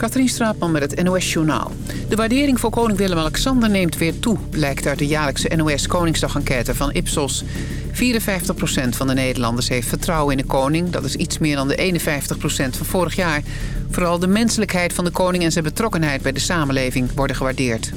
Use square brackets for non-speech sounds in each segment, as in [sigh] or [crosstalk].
Katrien Straatman met het NOS-journaal. De waardering voor koning Willem-Alexander neemt weer toe... blijkt uit de jaarlijkse NOS-Koningsdag-enquête van Ipsos. 54% van de Nederlanders heeft vertrouwen in de koning. Dat is iets meer dan de 51% van vorig jaar. Vooral de menselijkheid van de koning en zijn betrokkenheid bij de samenleving worden gewaardeerd.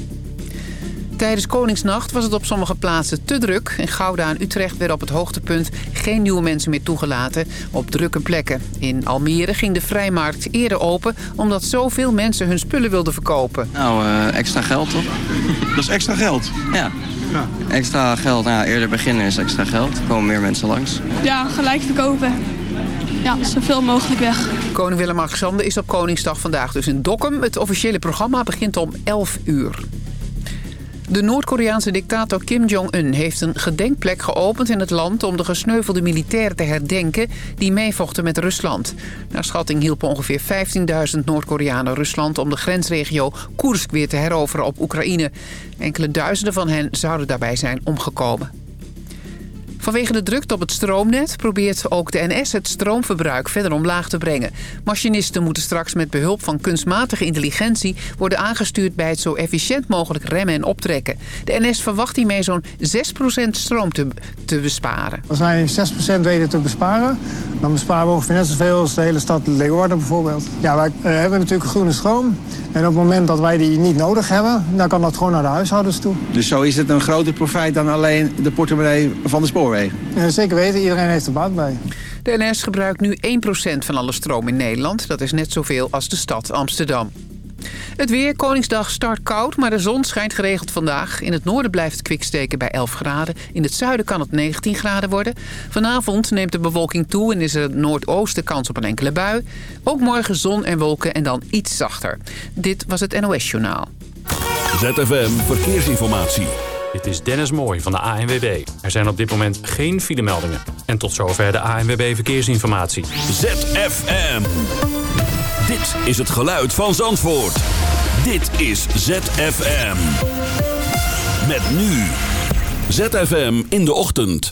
Tijdens Koningsnacht was het op sommige plaatsen te druk. In Gouda en Utrecht werden op het hoogtepunt geen nieuwe mensen meer toegelaten op drukke plekken. In Almere ging de vrijmarkt eerder open omdat zoveel mensen hun spullen wilden verkopen. Nou, uh, extra geld toch? [laughs] Dat is extra geld? Ja. ja. Extra geld, nou, eerder beginnen is extra geld. Er komen meer mensen langs. Ja, gelijk verkopen. Ja, zoveel mogelijk weg. Koning Willem-Alexander is op Koningsdag vandaag dus in Dokkum. Het officiële programma begint om 11 uur. De Noord-Koreaanse dictator Kim Jong-un heeft een gedenkplek geopend in het land... om de gesneuvelde militairen te herdenken die meevochten met Rusland. Naar schatting hielpen ongeveer 15.000 Noord-Koreanen Rusland... om de grensregio Koersk weer te heroveren op Oekraïne. Enkele duizenden van hen zouden daarbij zijn omgekomen. Vanwege de drukte op het stroomnet probeert ook de NS het stroomverbruik verder omlaag te brengen. Machinisten moeten straks met behulp van kunstmatige intelligentie worden aangestuurd bij het zo efficiënt mogelijk remmen en optrekken. De NS verwacht hiermee zo'n 6% stroom te, te besparen. Als wij 6% weten te besparen, dan besparen we ongeveer net zoveel als de hele stad Leeuwarden bijvoorbeeld. Ja, wij uh, hebben natuurlijk groene stroom. En op het moment dat wij die niet nodig hebben, dan kan dat gewoon naar de huishoudens toe. Dus zo is het een groter profijt dan alleen de portemonnee van de Ja, zeker weten, iedereen heeft er baat bij. De NS gebruikt nu 1% van alle stroom in Nederland. Dat is net zoveel als de stad Amsterdam. Het weer, Koningsdag start koud, maar de zon schijnt geregeld vandaag. In het noorden blijft het kwiksteken bij 11 graden. In het zuiden kan het 19 graden worden. Vanavond neemt de bewolking toe en is er het noordoosten kans op een enkele bui. Ook morgen zon en wolken en dan iets zachter. Dit was het NOS Journaal. ZFM Verkeersinformatie. Dit is Dennis Mooij van de ANWB. Er zijn op dit moment geen filemeldingen. En tot zover de ANWB Verkeersinformatie. ZFM. Dit is het geluid van Zandvoort. Dit is ZFM. Met nu. ZFM in de ochtend.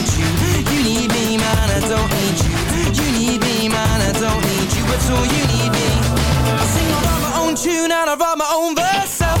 don't need you at all. You need me. I sing, I my own tune and I write my own verse. So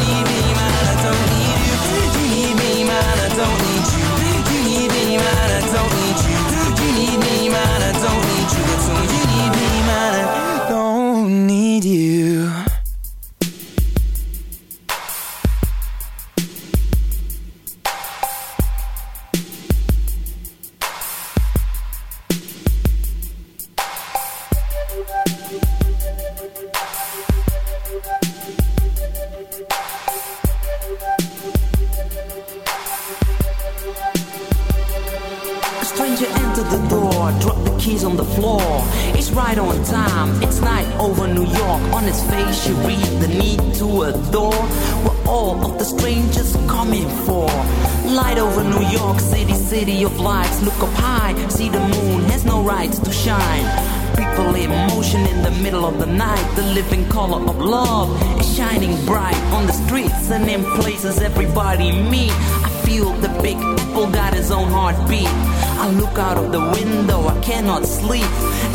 look out of the window, I cannot sleep.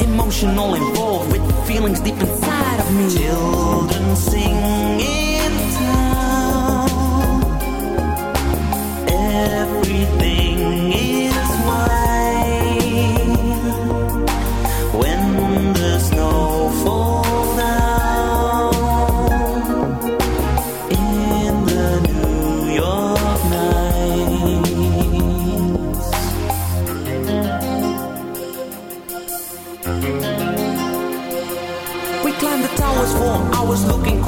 Emotional involved with feelings deep inside of me. Children sing in town. Everything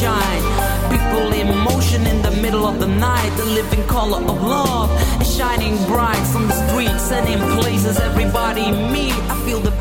shine. People in motion in the middle of the night. The living color of love is shining bright on the streets and in places everybody meet. I feel the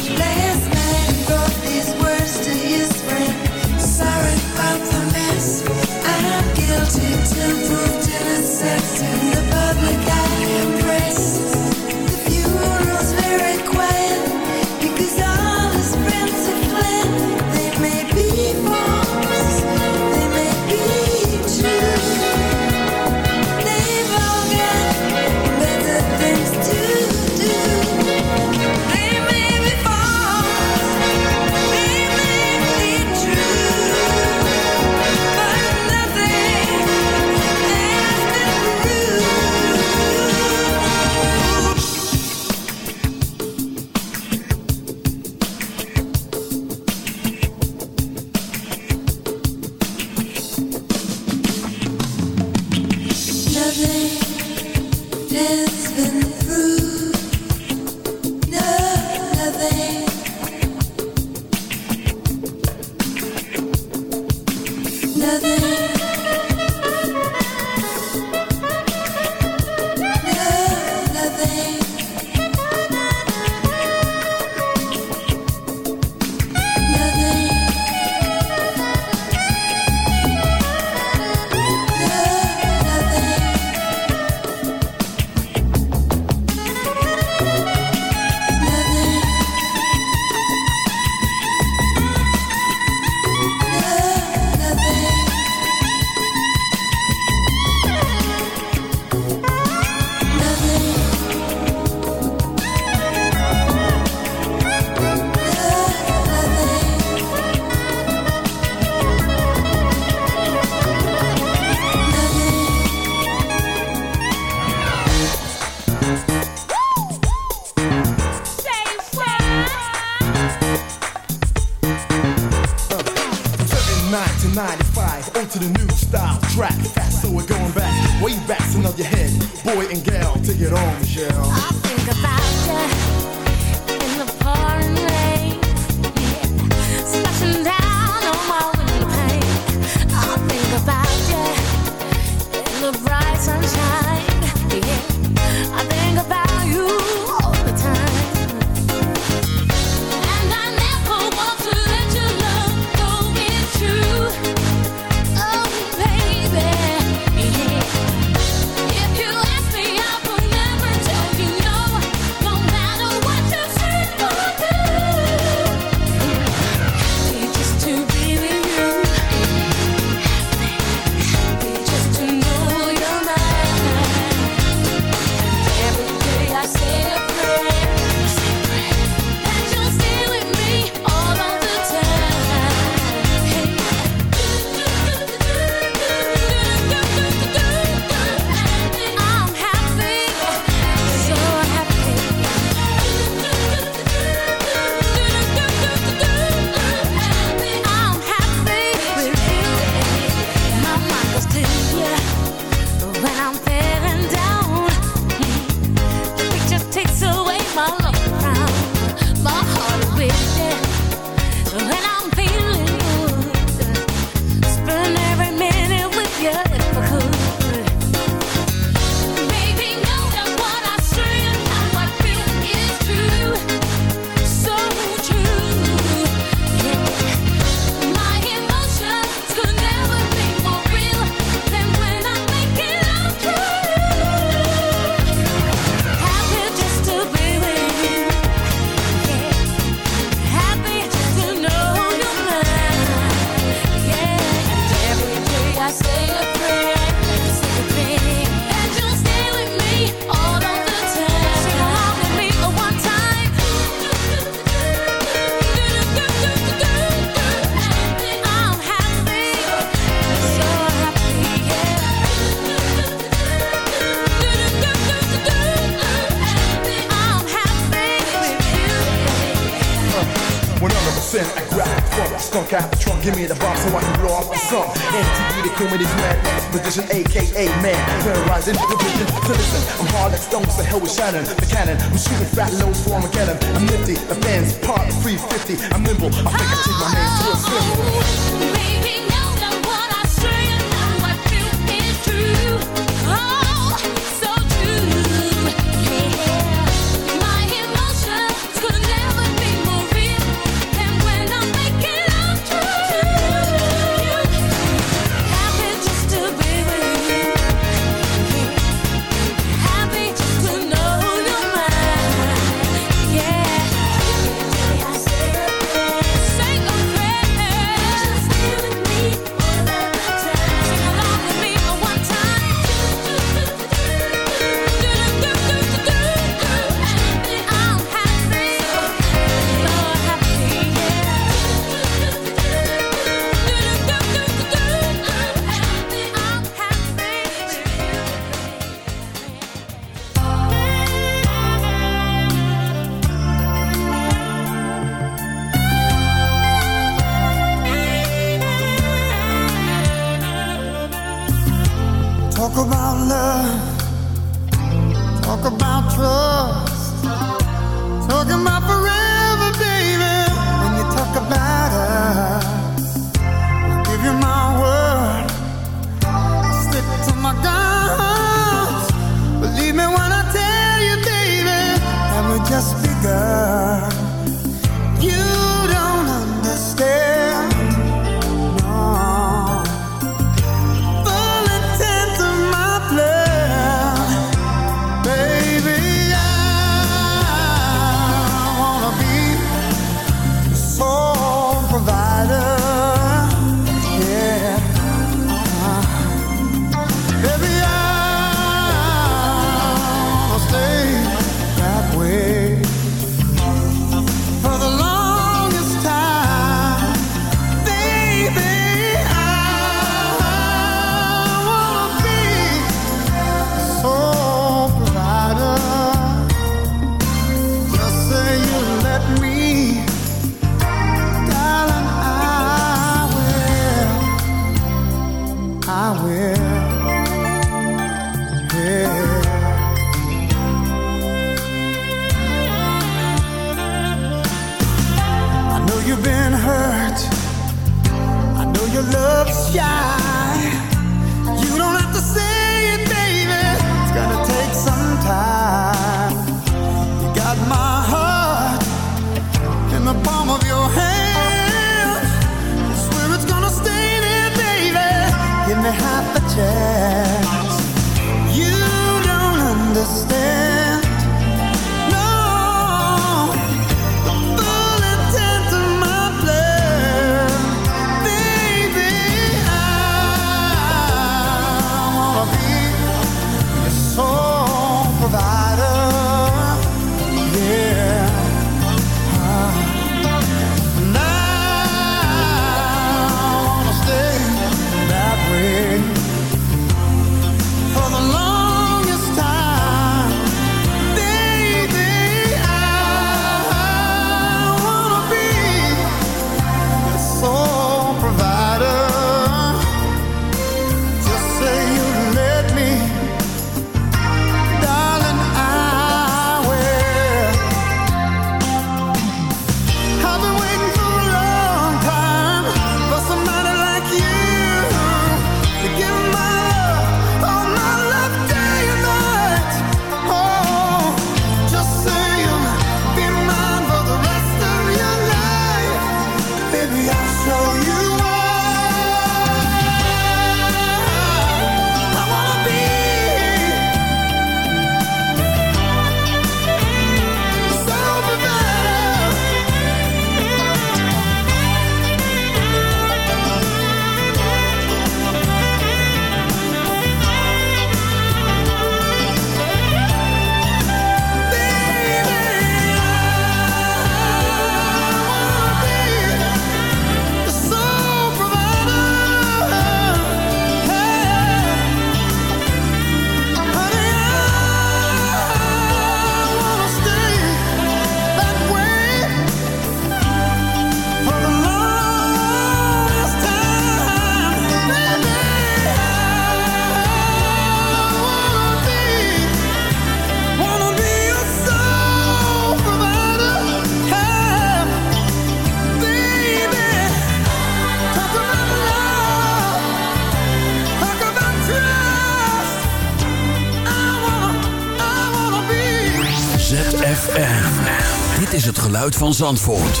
van Zandvoort.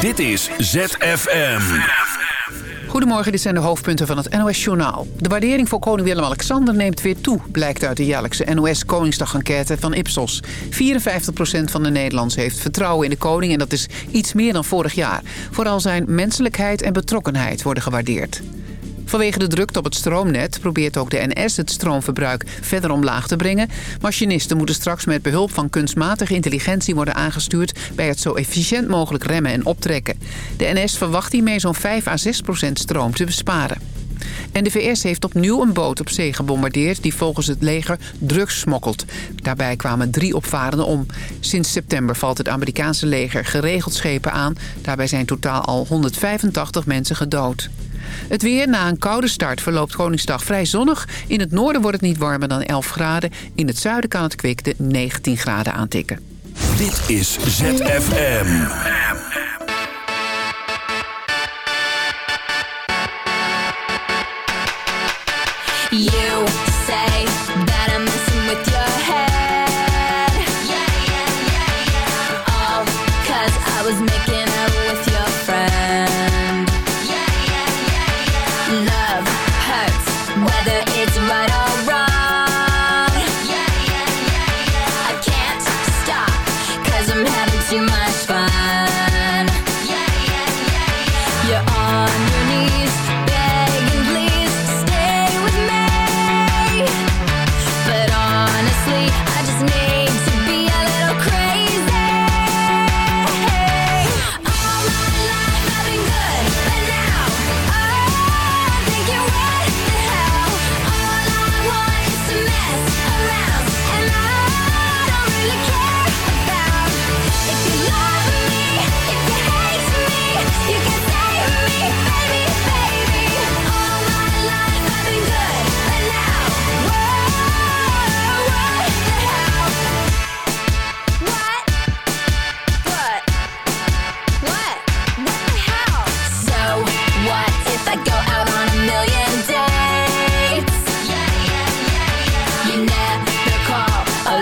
Dit is ZFM. Goedemorgen, dit zijn de hoofdpunten van het NOS-journaal. De waardering voor koning Willem-Alexander neemt weer toe... blijkt uit de jaarlijkse NOS-Koningsdag-enquête van Ipsos. 54% van de Nederlanders heeft vertrouwen in de koning... en dat is iets meer dan vorig jaar. Vooral zijn menselijkheid en betrokkenheid worden gewaardeerd. Vanwege de drukte op het stroomnet probeert ook de NS het stroomverbruik verder omlaag te brengen. Machinisten moeten straks met behulp van kunstmatige intelligentie worden aangestuurd bij het zo efficiënt mogelijk remmen en optrekken. De NS verwacht hiermee zo'n 5 à 6 procent stroom te besparen. En de VS heeft opnieuw een boot op zee gebombardeerd... die volgens het leger drugs smokkelt. Daarbij kwamen drie opvarenden om. Sinds september valt het Amerikaanse leger geregeld schepen aan. Daarbij zijn totaal al 185 mensen gedood. Het weer na een koude start verloopt Koningsdag vrij zonnig. In het noorden wordt het niet warmer dan 11 graden. In het zuiden kan het kwik de 19 graden aantikken. Dit is ZFM.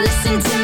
listen to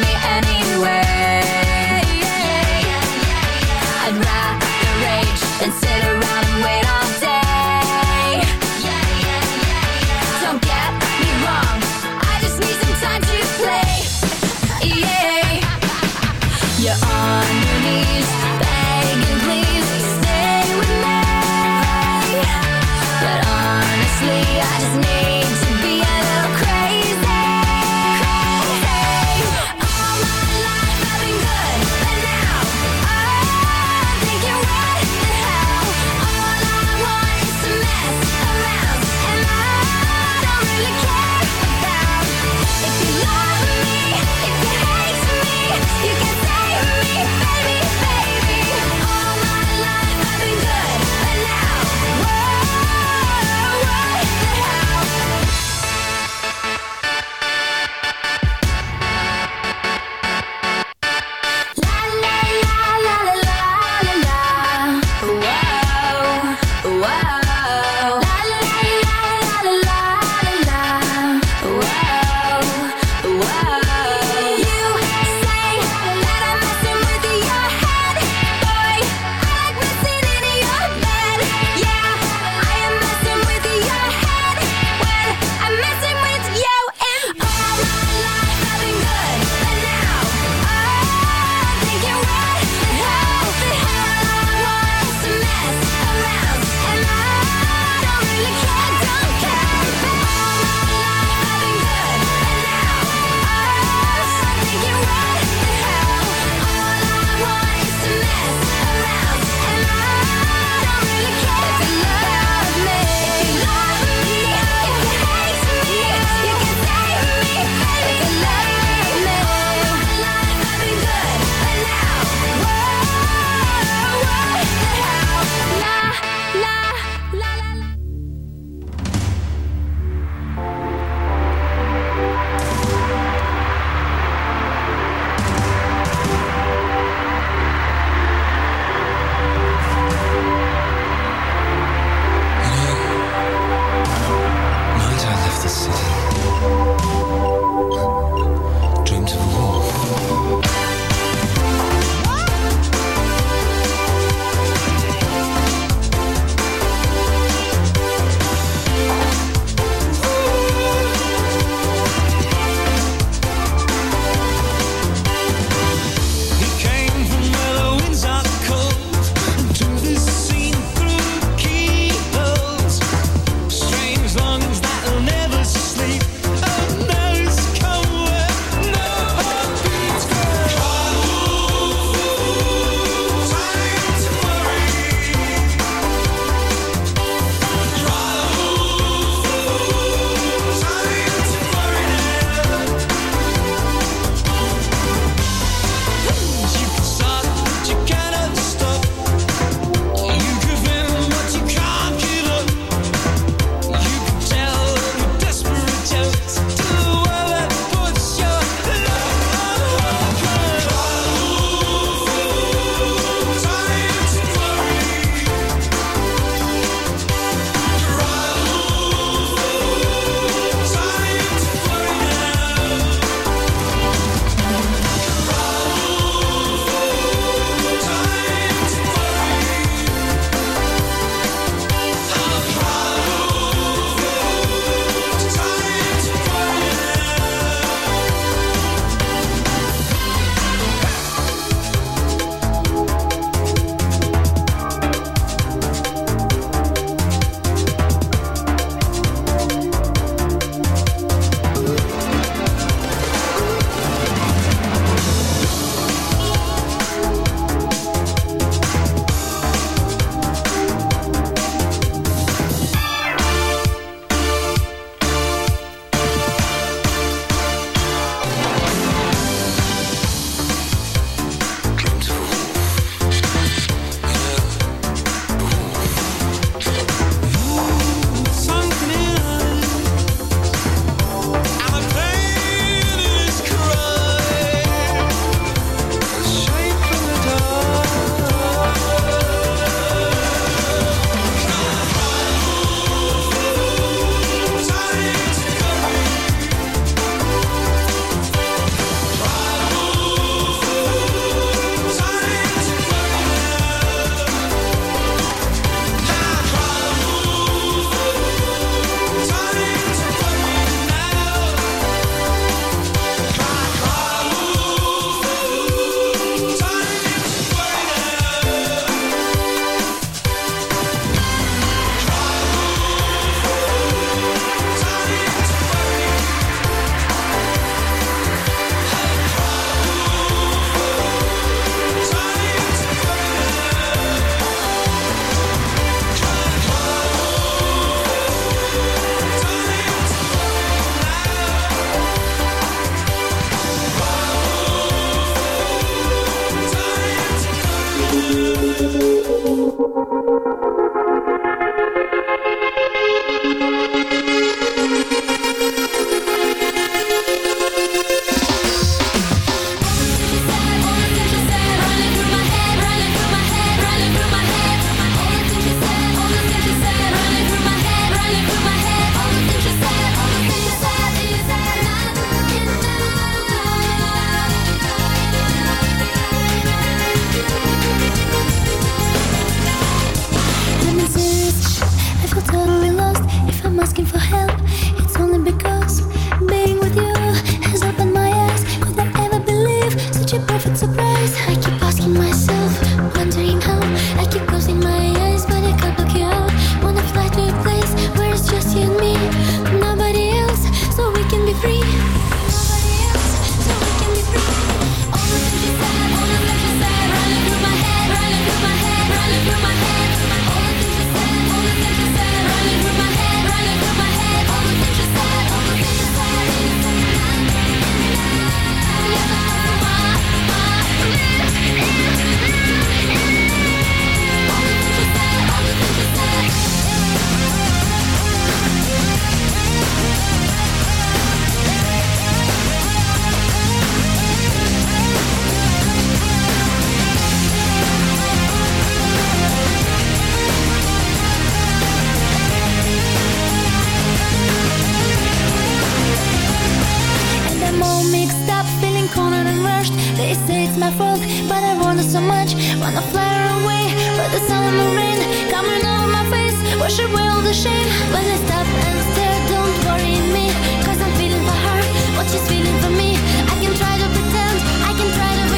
and cornered and rushed. They say it's my fault, but I wanted so much. Wanna fly away, but the sun and the rain Coming over my face, wash away all the shame When I stop and stare, don't worry me Cause I'm feeling for her, what she's feeling for me I can try to pretend, I can try to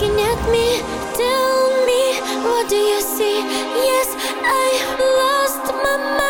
looking at me Tell me, what do you see? Yes, I lost my mind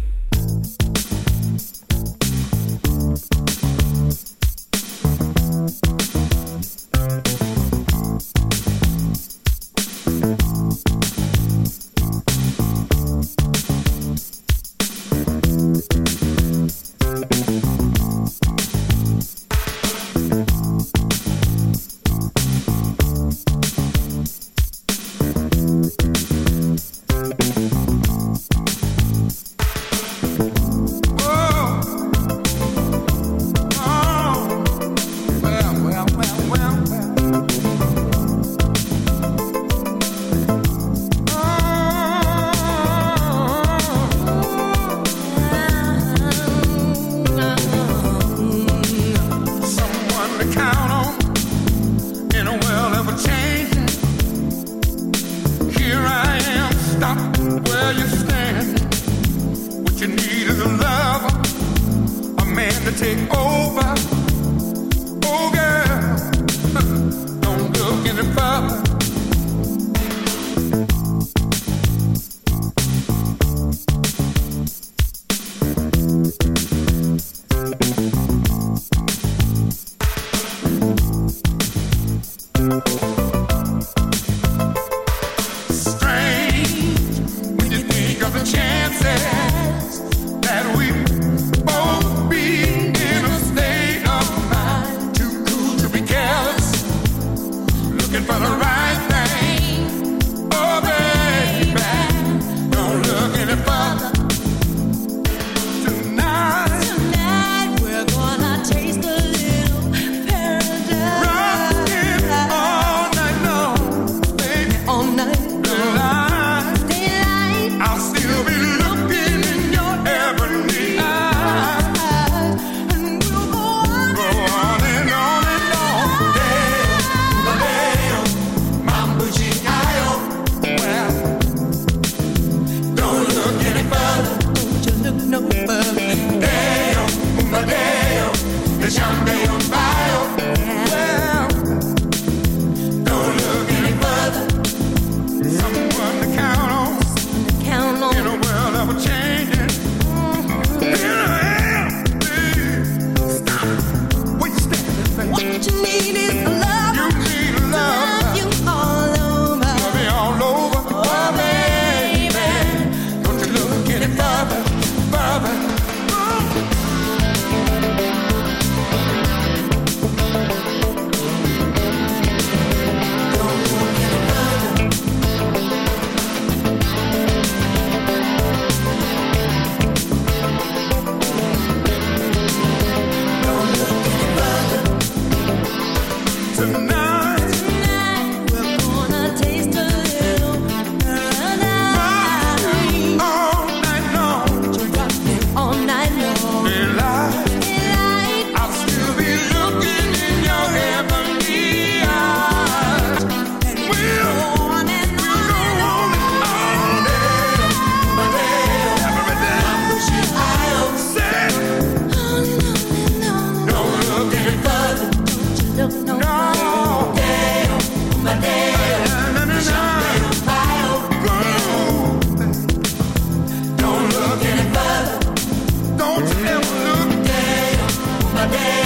my day.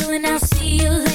you and I'll see you later.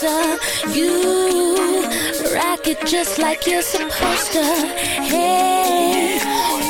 closer. You rock it just like you're supposed to. Hey.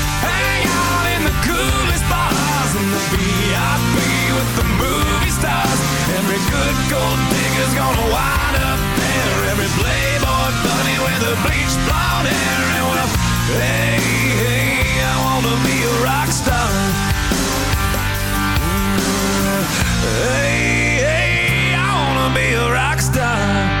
hang out in the coolest bars and the VIP with the movie stars. Every good gold digger's gonna wind up there. Every playboy bunny with a bleached blonde hair. And well, hey, hey, I wanna be a rock star. Hey, hey, I wanna be a rock star.